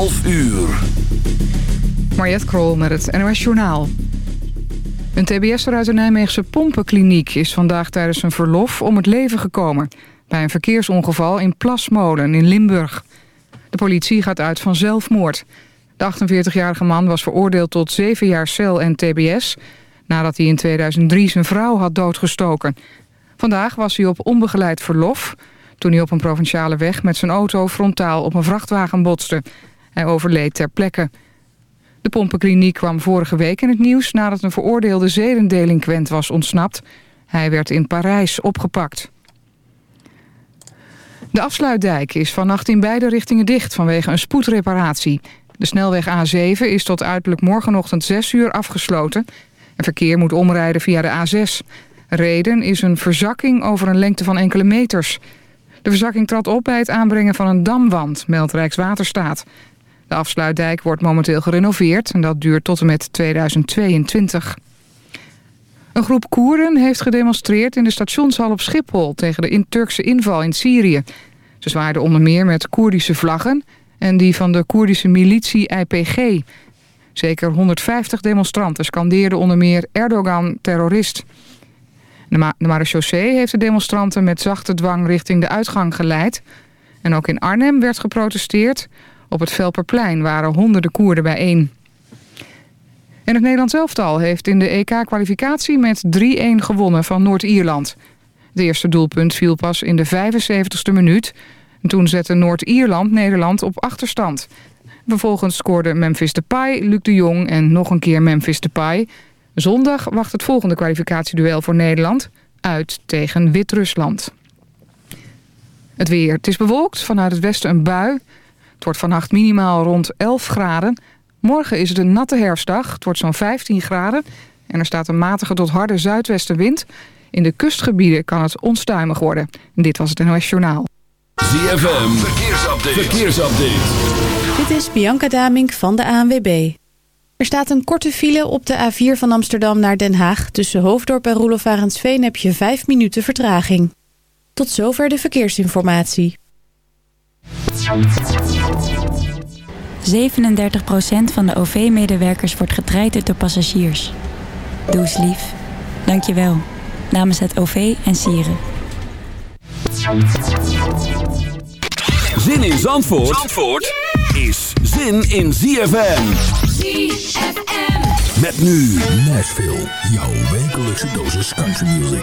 11 uur. Mariette Krol met het NOS Journaal. Een tbs'er uit de Nijmeegse pompenkliniek is vandaag tijdens een verlof om het leven gekomen... bij een verkeersongeval in Plasmolen in Limburg. De politie gaat uit van zelfmoord. De 48-jarige man was veroordeeld tot 7 jaar cel en tbs... nadat hij in 2003 zijn vrouw had doodgestoken. Vandaag was hij op onbegeleid verlof... toen hij op een provinciale weg met zijn auto frontaal op een vrachtwagen botste. Hij overleed ter plekke. De pompenkliniek kwam vorige week in het nieuws... nadat een veroordeelde zedendelinquent was ontsnapt. Hij werd in Parijs opgepakt. De afsluitdijk is vannacht in beide richtingen dicht vanwege een spoedreparatie. De snelweg A7 is tot uiterlijk morgenochtend 6 uur afgesloten. En verkeer moet omrijden via de A6. Reden is een verzakking over een lengte van enkele meters. De verzakking trad op bij het aanbrengen van een damwand, meldt Rijkswaterstaat. De afsluitdijk wordt momenteel gerenoveerd en dat duurt tot en met 2022. Een groep Koeren heeft gedemonstreerd in de stationshal op Schiphol... tegen de Turkse inval in Syrië. Ze zwaarden onder meer met Koerdische vlaggen... en die van de Koerdische militie IPG. Zeker 150 demonstranten scandeerden onder meer Erdogan terrorist. De, de marechaussee heeft de demonstranten met zachte dwang richting de uitgang geleid. En ook in Arnhem werd geprotesteerd. Op het Velperplein waren honderden Koerden bijeen. En het Nederlands elftal heeft in de EK-kwalificatie met 3-1 gewonnen van Noord-Ierland. Het eerste doelpunt viel pas in de 75ste minuut. toen zette Noord-Ierland Nederland op achterstand. Vervolgens scoorden Memphis Depay, Luc de Jong en nog een keer Memphis Depay. Zondag wacht het volgende kwalificatieduel voor Nederland uit tegen Wit-Rusland. Het weer. Het is bewolkt, vanuit het westen een bui. Het wordt vannacht minimaal rond 11 graden. Morgen is het een natte herfstdag. Het wordt zo'n 15 graden. En er staat een matige tot harde zuidwestenwind. In de kustgebieden kan het onstuimig worden. En dit was het NOS Journaal. ZFM. Verkeersupdate. Verkeersupdate. Dit is Bianca Damink van de ANWB. Er staat een korte file op de A4 van Amsterdam naar Den Haag. Tussen Hoofddorp en Roelof heb je 5 minuten vertraging. Tot zover de verkeersinformatie. 37% van de OV-medewerkers wordt getraind door passagiers. Doe eens lief. Dank je wel. Namens het OV en Sieren. Zin in Zandvoort, Zandvoort is zin in ZFM. ZFM. Met nu Nashville. Jouw wekelijkse dosis country music.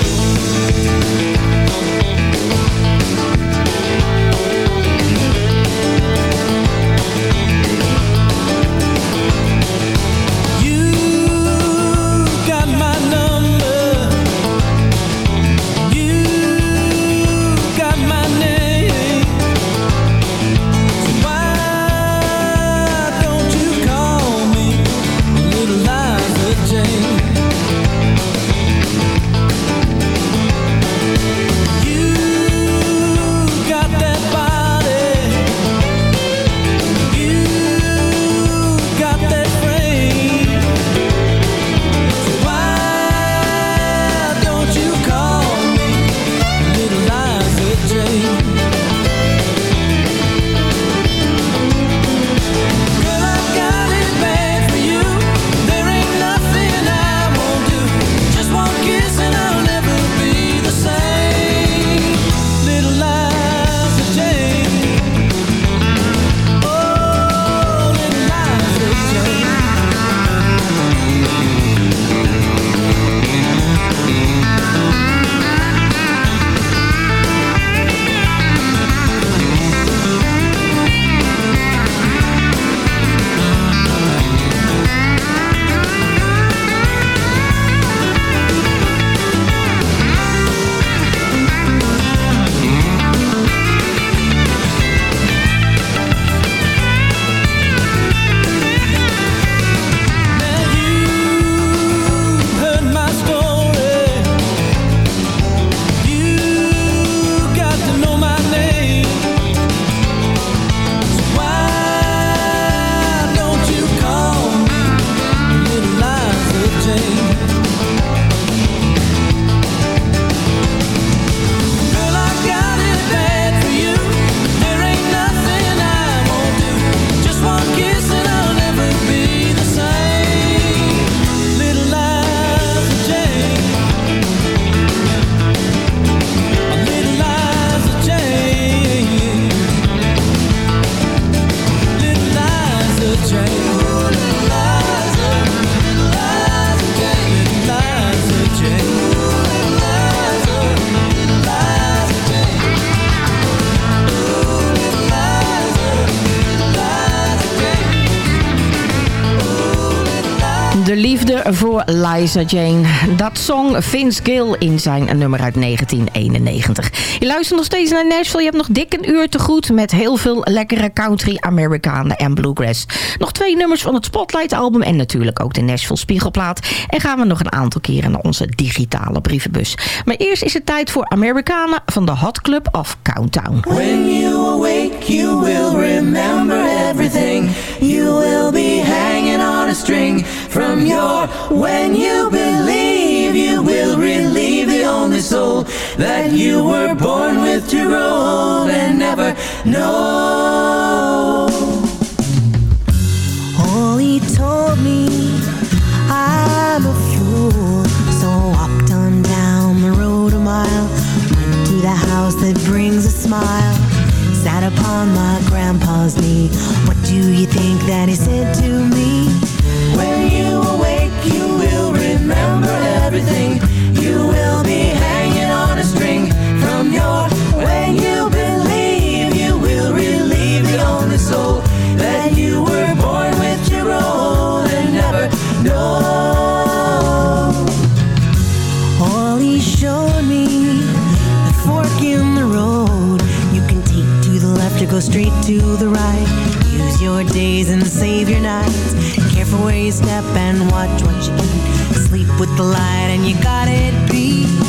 De liefde voor Liza Jane. Dat zong Vince Gill in zijn nummer uit 1991. Je luistert nog steeds naar Nashville. Je hebt nog dik een uur te goed met heel veel lekkere country, Amerikanen en bluegrass. Nog twee nummers van het Spotlight album en natuurlijk ook de Nashville Spiegelplaat. En gaan we nog een aantal keren naar onze digitale brievenbus. Maar eerst is het tijd voor Amerikanen van de Hot Club of Countdown. When you awake you will remember everything. You will be hanging a string from your when you believe you will relieve the only soul that you were born with to roll and never know. Oh, he told me I'm a fool, so I walked on down the road a mile, went to the house that brings a smile, sat upon my grandpa's knee. What do you think that he said to me? When you awake, you will remember everything. You will be straight to the right. Use your days and save your nights. Careful where you step and watch what you eat. Sleep with the light and you got it beat.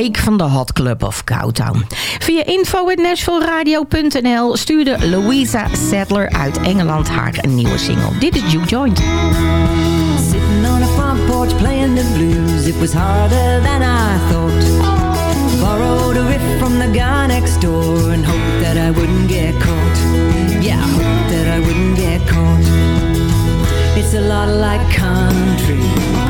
Awake van de Hot Club of Cowtown. Via info.nashvilleradio.nl stuurde Louisa Sadler uit Engeland haar een nieuwe single. Dit is Juke Joint. Sitting on a front porch playing the blues, it was harder than I thought. Borrowed a riff from the guy next door and hoped that I wouldn't get caught. Yeah, hoped that I wouldn't get caught. It's a lot like country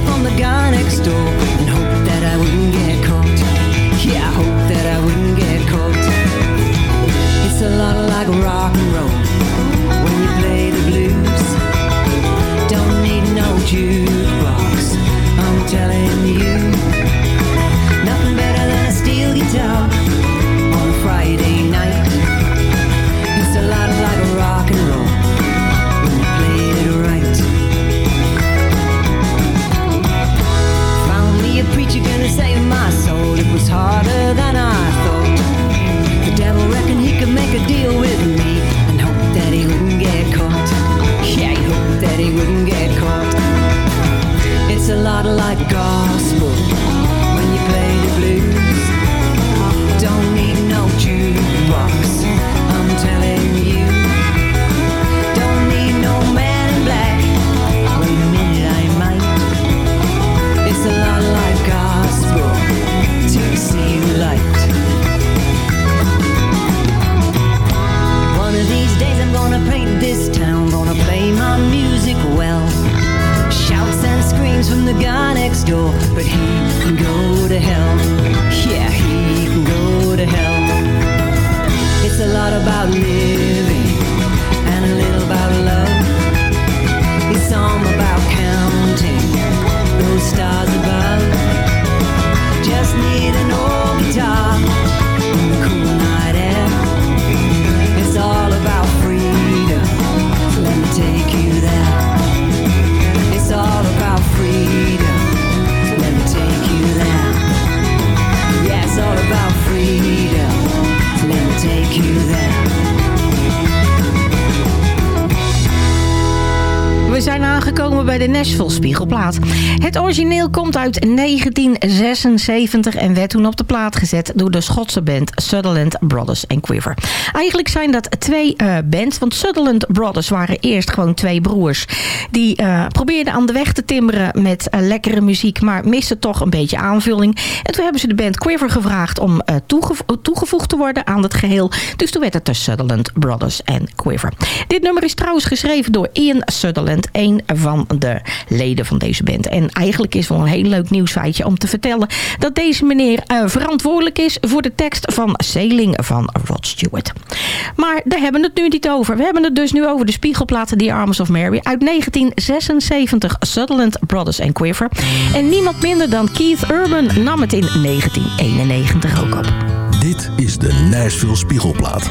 from the guy next door a lot like God. vol Spiegelplaat. Het origineel komt uit 1976 en werd toen op de plaat gezet door de Schotse band Sutherland Brothers en Quiver. Eigenlijk zijn dat twee eh, bands, want Sutherland Brothers waren eerst gewoon twee broers. Die eh, probeerden aan de weg te timmeren met eh, lekkere muziek, maar misten toch een beetje aanvulling. En toen hebben ze de band Quiver gevraagd om toegevoegd te worden aan het geheel. Dus toen werd het de Sutherland Brothers and Quiver. Dit nummer is trouwens geschreven door Ian Sutherland, een van de leden van deze band. En eigenlijk is wel een heel leuk nieuwsfeitje om te vertellen... dat deze meneer eh, verantwoordelijk is voor de tekst van Sailing van Rod Stewart. Maar daar hebben we het nu niet over. We hebben het dus nu over de spiegelplaten die Arms of Mary... uit 1976 Sutherland Brothers and Quiver. En niemand minder dan Keith Urban nam het in 1991 ook op. Dit is de Nashville Spiegelplaat.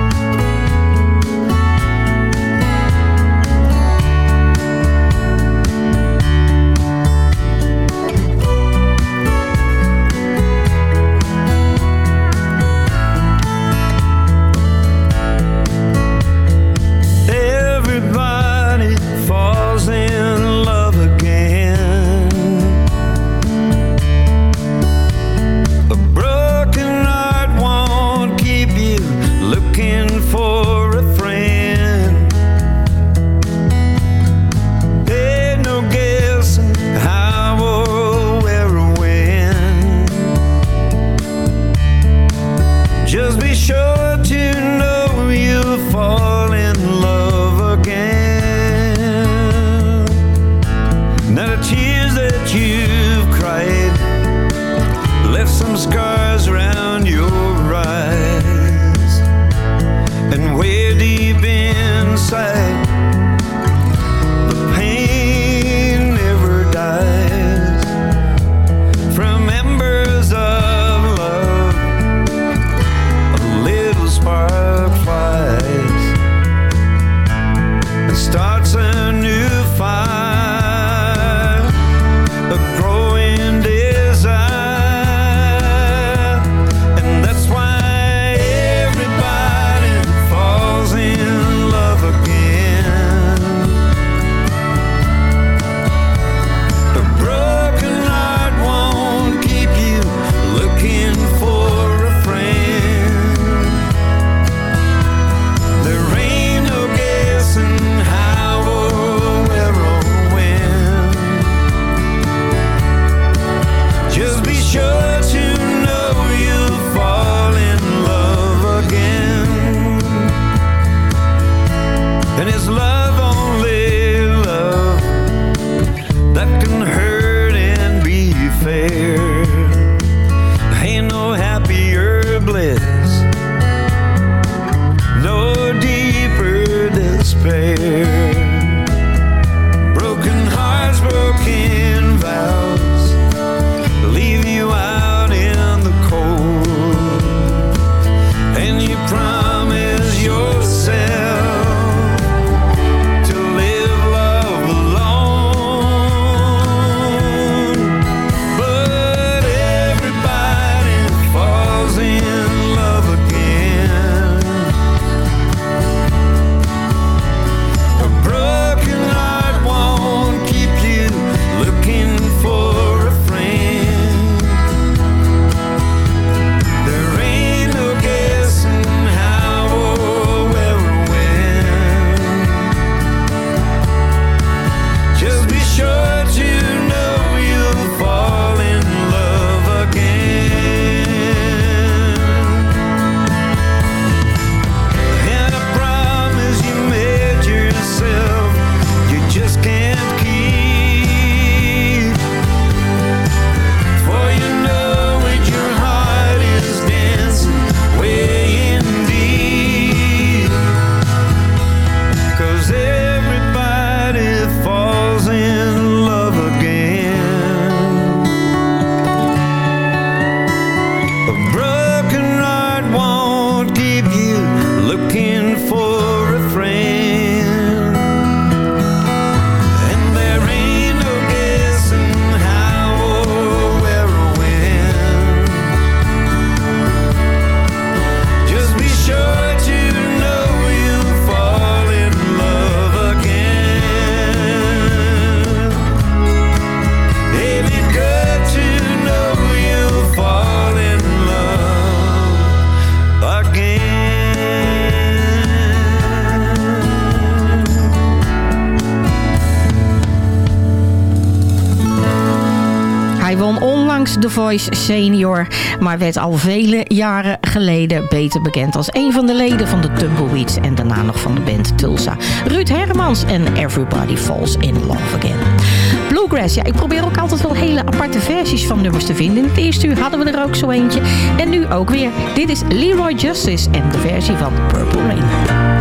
The Voice Senior, maar werd al vele jaren geleden beter bekend als een van de leden van de Tumbleweeds en daarna nog van de band Tulsa. Ruud Hermans en Everybody Falls in Love Again. Bluegrass, ja, ik probeer ook altijd wel hele aparte versies van nummers te vinden. In het eerste uur hadden we er ook zo eentje. En nu ook weer. Dit is Leroy Justice en de versie van Purple Rain.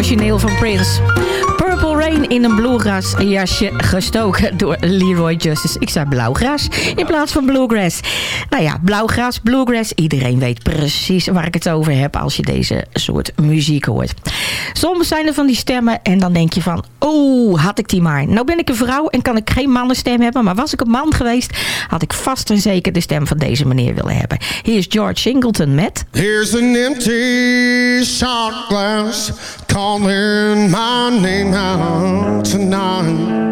Origineel van Prince. Purple Rain in een bluegrass jasje gestoken door Leroy Justice. Ik zei blauwgras in plaats van bluegrass. Nou ja, blauwgras, bluegrass. Iedereen weet precies waar ik het over heb als je deze soort muziek hoort. Soms zijn er van die stemmen en dan denk je van... Oh, had ik die maar. Nou ben ik een vrouw en kan ik geen mannenstem hebben. Maar was ik een man geweest, had ik vast en zeker de stem van deze meneer willen hebben. Hier is George Singleton met... Here's an empty shot glass calling my name out tonight.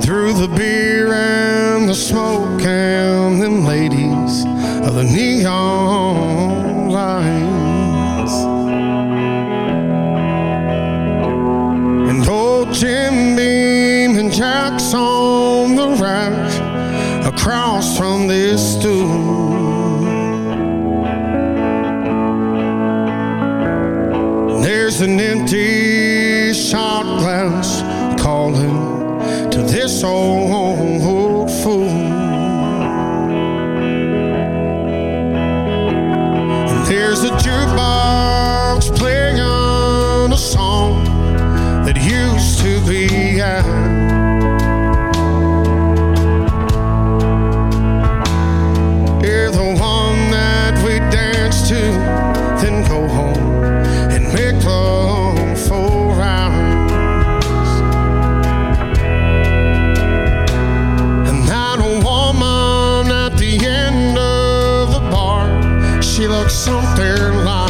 Through the beer and the smoke and them ladies of the neon from this stool. There's an empty shot glass calling to this old something like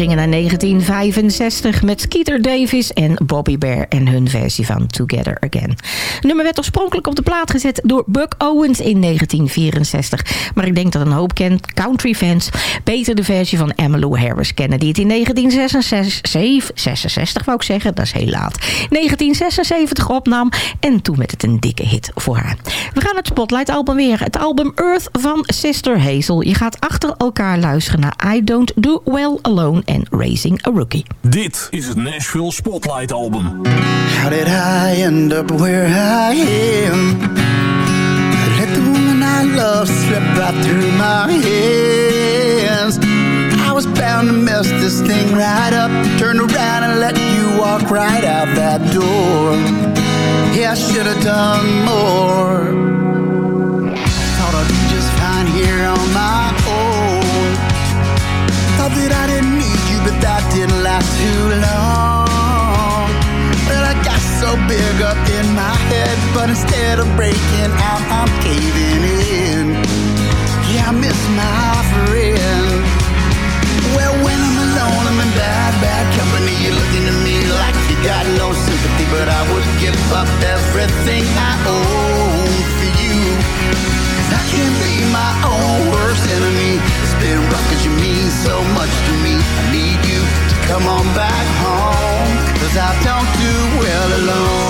gingen naar 1965 met Skeeter Davis en Bobby Bear en hun versie van Together Again. Het nummer werd oorspronkelijk op de plaat gezet door Buck Owens in 1964. Maar ik denk dat een hoop country fans beter de versie van Emmylou Harris kennen. Die het in 1966, 66 wou ik zeggen, dat is heel laat, 1976 opnam. En toen werd het een dikke hit voor haar. We gaan het Spotlight album weer. Het album Earth van Sister Hazel. Je gaat achter elkaar luisteren naar I Don't Do Well Alone en Raising a Rookie. Dit is het Nashville Spotlight Album. How did I end up where I am? I let the woman I love slip right through my hands. I was bound to mess this thing right up. Turn around and let you walk right out that door. Yeah, I should have done more. Thought I'd be just fine here on my own. Thought that I didn't need you, but that didn't last too long. Well, I got so big up in my head, but instead of breaking out, I'm caving in. Yeah, I miss my friend. Well, when I'm alone, I'm in bad, bad company. You're looking at me like you got no sympathy, but I would give up everything I own for you. I can't be my own worst enemy. It's been rough 'cause you mean so much come on back home. 'Cause I don't do well alone.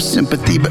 Sympathy. But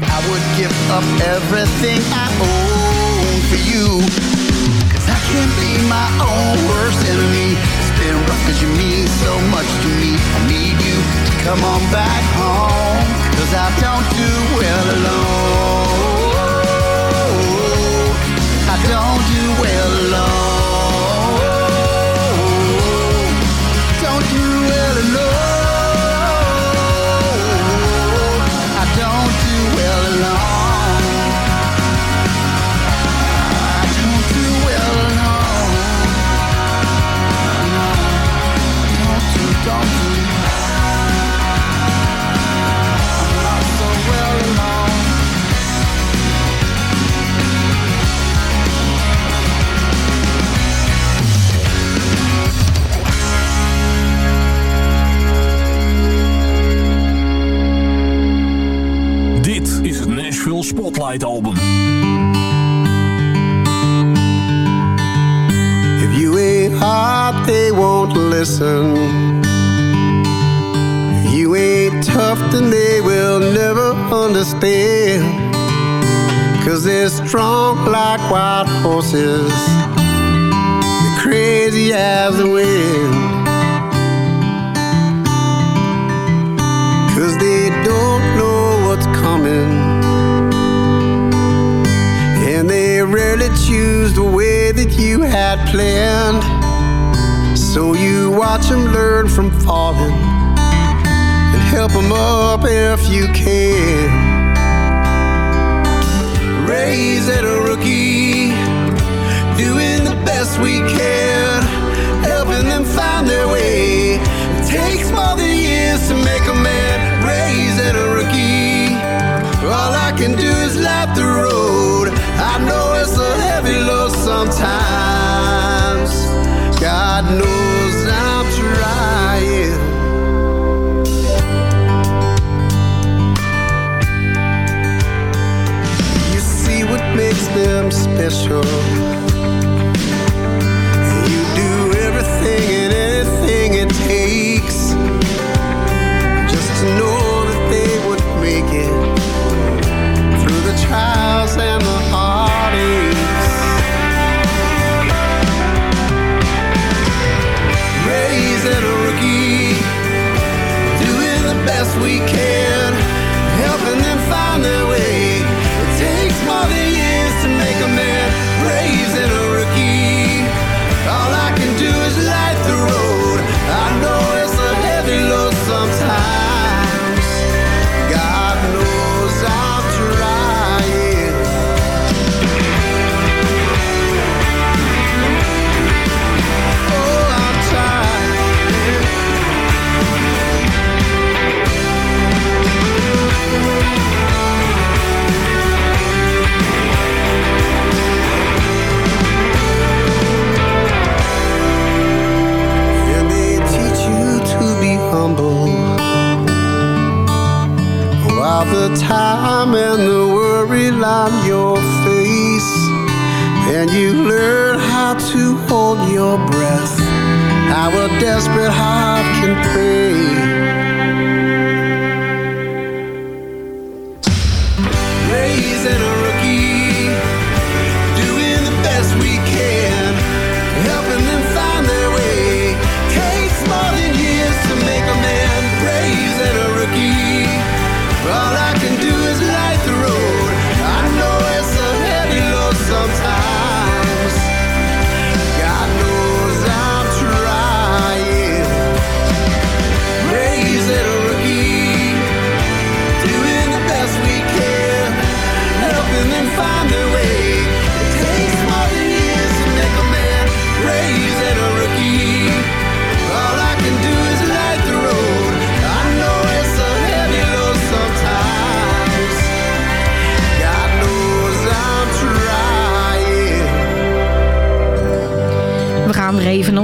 you can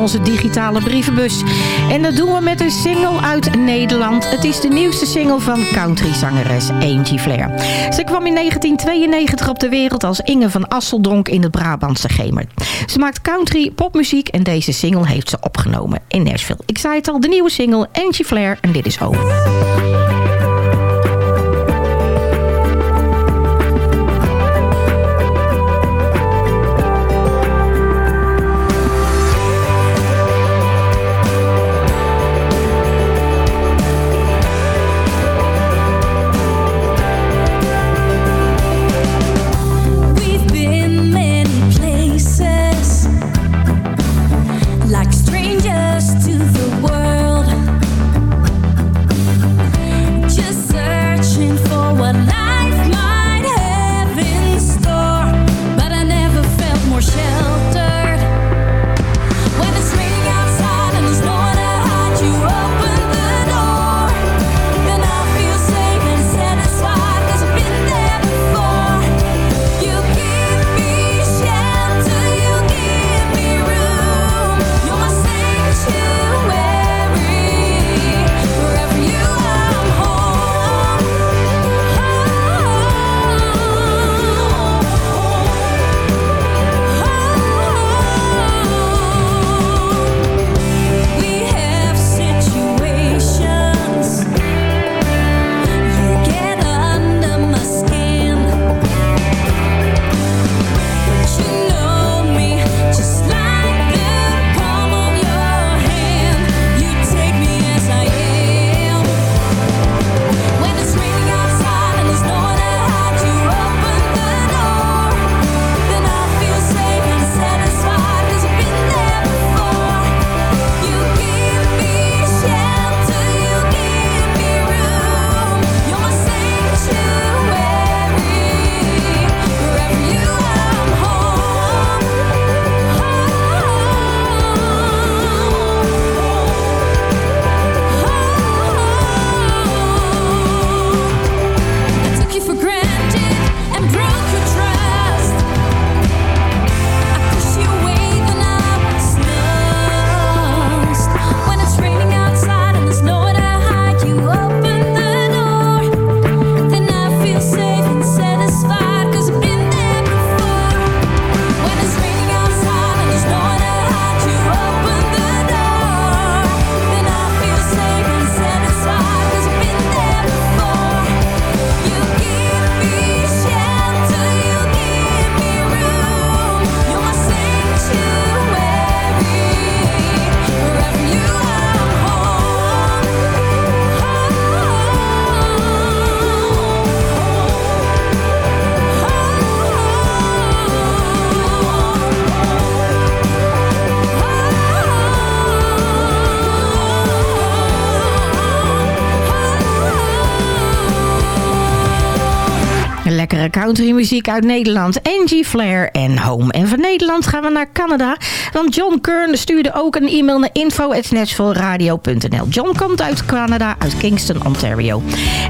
onze digitale brievenbus. En dat doen we met een single uit Nederland. Het is de nieuwste single van countryzangeres Angie Flair. Ze kwam in 1992 op de wereld als Inge van Asseldonk in het Brabantse Gemer. Ze maakt country, popmuziek en deze single heeft ze opgenomen in Nashville. Ik zei het al, de nieuwe single Angie Flair en dit is Home. Lekkere countrymuziek uit Nederland. Angie Flair en Home. En van Nederland gaan we naar Canada. Want John Kern stuurde ook een e-mail naar info.nashvilleradio.nl. John komt uit Canada, uit Kingston, Ontario.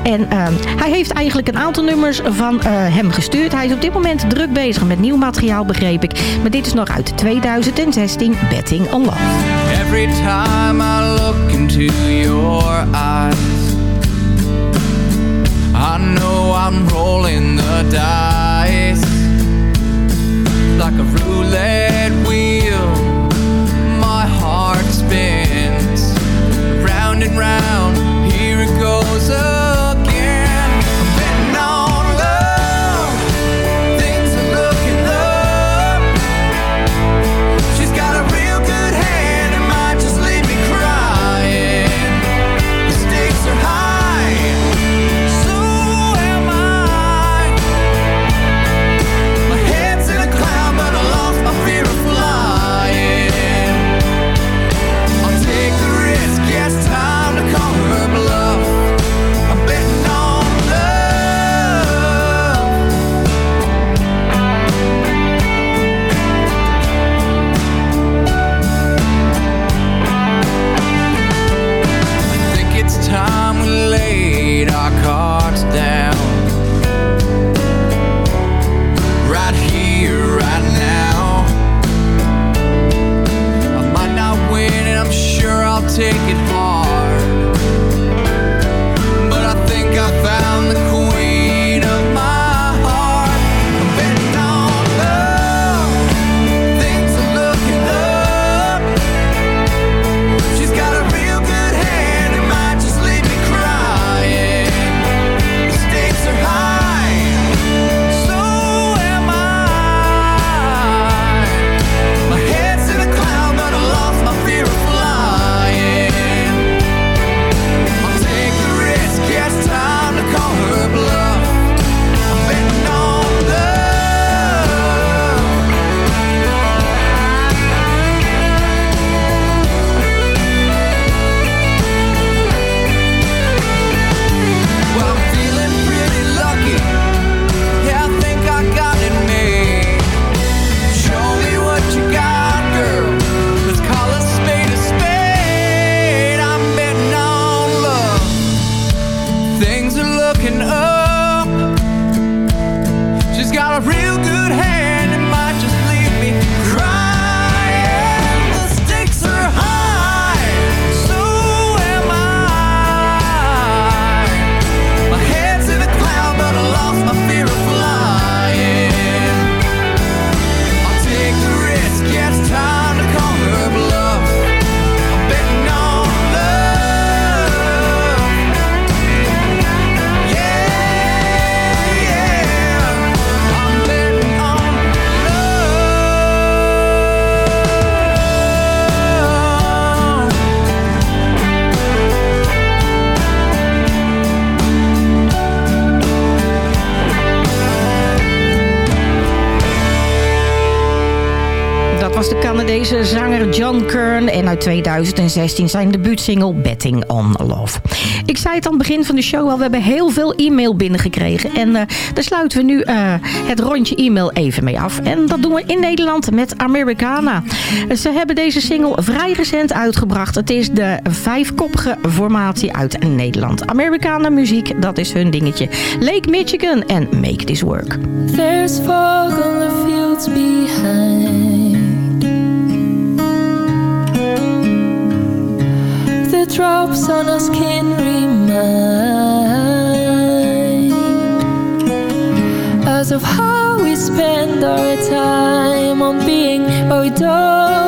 En ehm, hij heeft eigenlijk een aantal nummers van eh, hem gestuurd. Hij is op dit moment druk bezig met nieuw materiaal, begreep ik. Maar dit is nog uit 2016, Betting on Love. Every time I look into your eyes, I know I'm rolling the dice. Like a roulette Kern. En uit 2016 zijn debuutsingle Betting on Love. Ik zei het aan het begin van de show al. We hebben heel veel e-mail binnengekregen. En eh, daar sluiten we nu eh, het rondje e-mail even mee af. En dat doen we in Nederland met Americana. Ze hebben deze single vrij recent uitgebracht. Het is de vijfkoppige formatie uit Nederland. Americana muziek, dat is hun dingetje. Lake Michigan en Make This Work. There's fog on the fields behind. Drops on our skin remind us of how we spend our time on being what we don't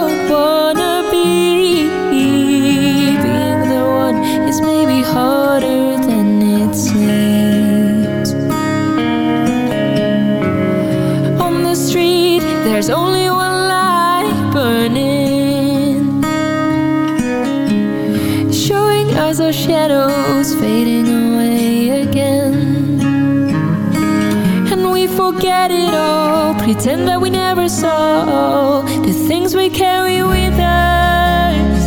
pretend that we never saw the things we carry with us.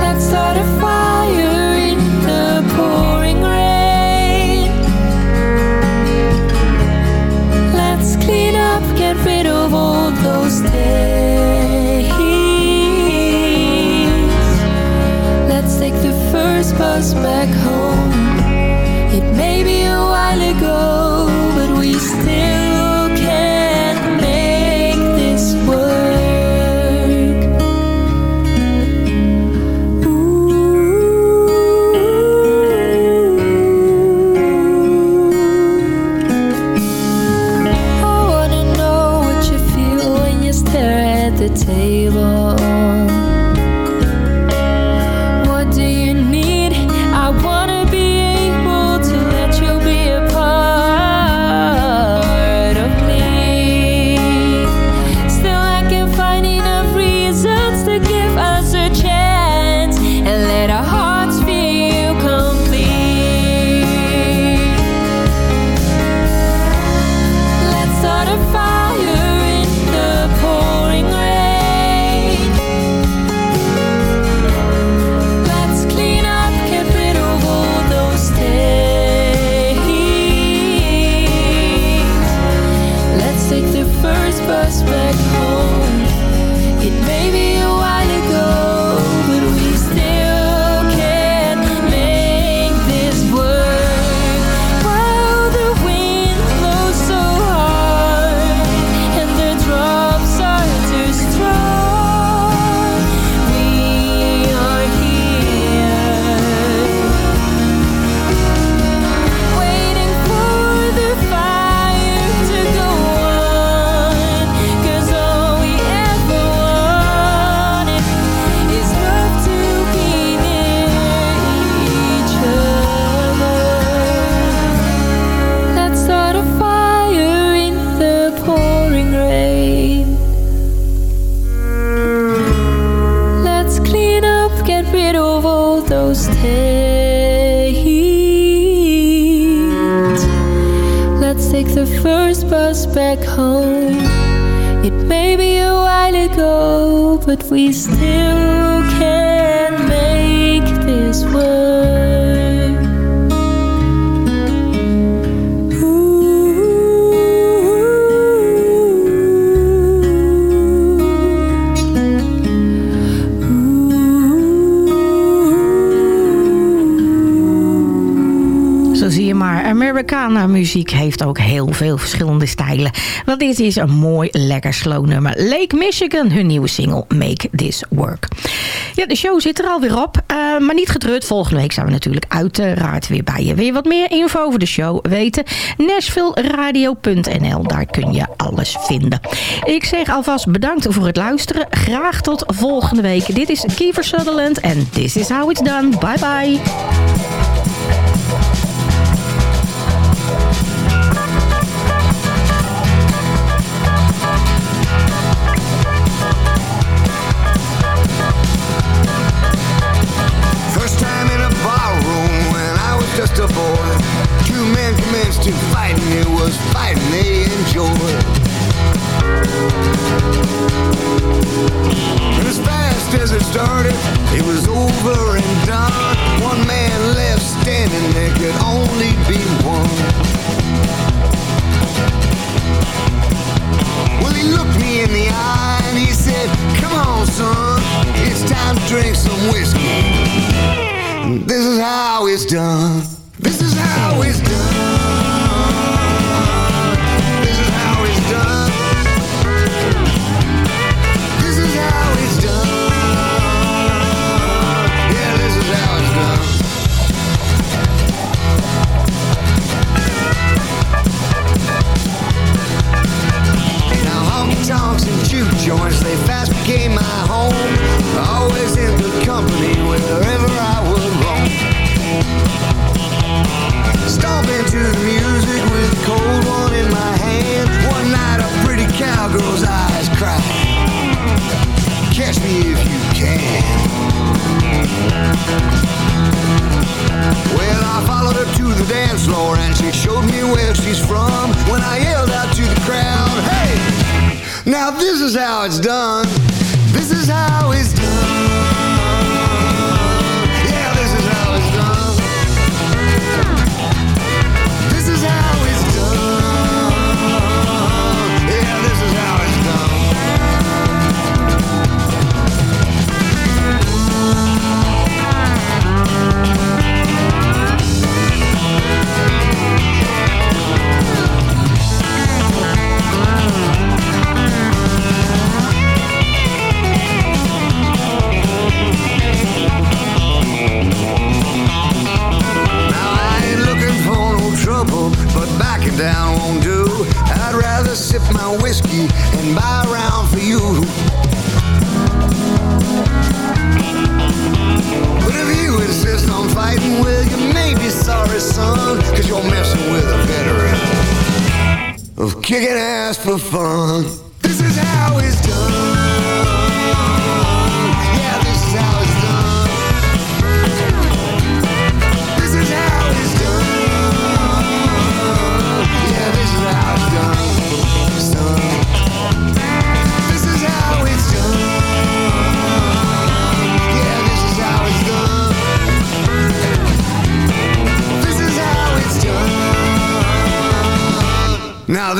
Let's start a fire in the pouring rain. Let's clean up, get rid of all those days. Let's take the first bus back but we still can make this world. Americana muziek heeft ook heel veel verschillende stijlen. Want dit is een mooi, lekker slow nummer. Lake Michigan, hun nieuwe single Make This Work. Ja, de show zit er alweer op. Eh, maar niet gedrukt. volgende week zijn we natuurlijk uiteraard weer bij je. Wil je wat meer info over de show weten? NashvilleRadio.nl, daar kun je alles vinden. Ik zeg alvast bedankt voor het luisteren. Graag tot volgende week. Dit is Kiefer Sutherland en This Is How It's Done. Bye bye.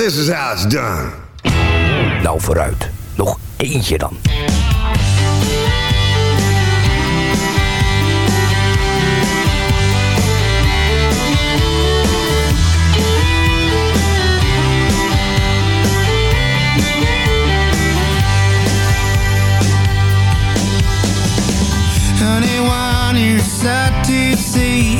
this is how it's done. Nou, vooruit. Nog eentje dan. sad to see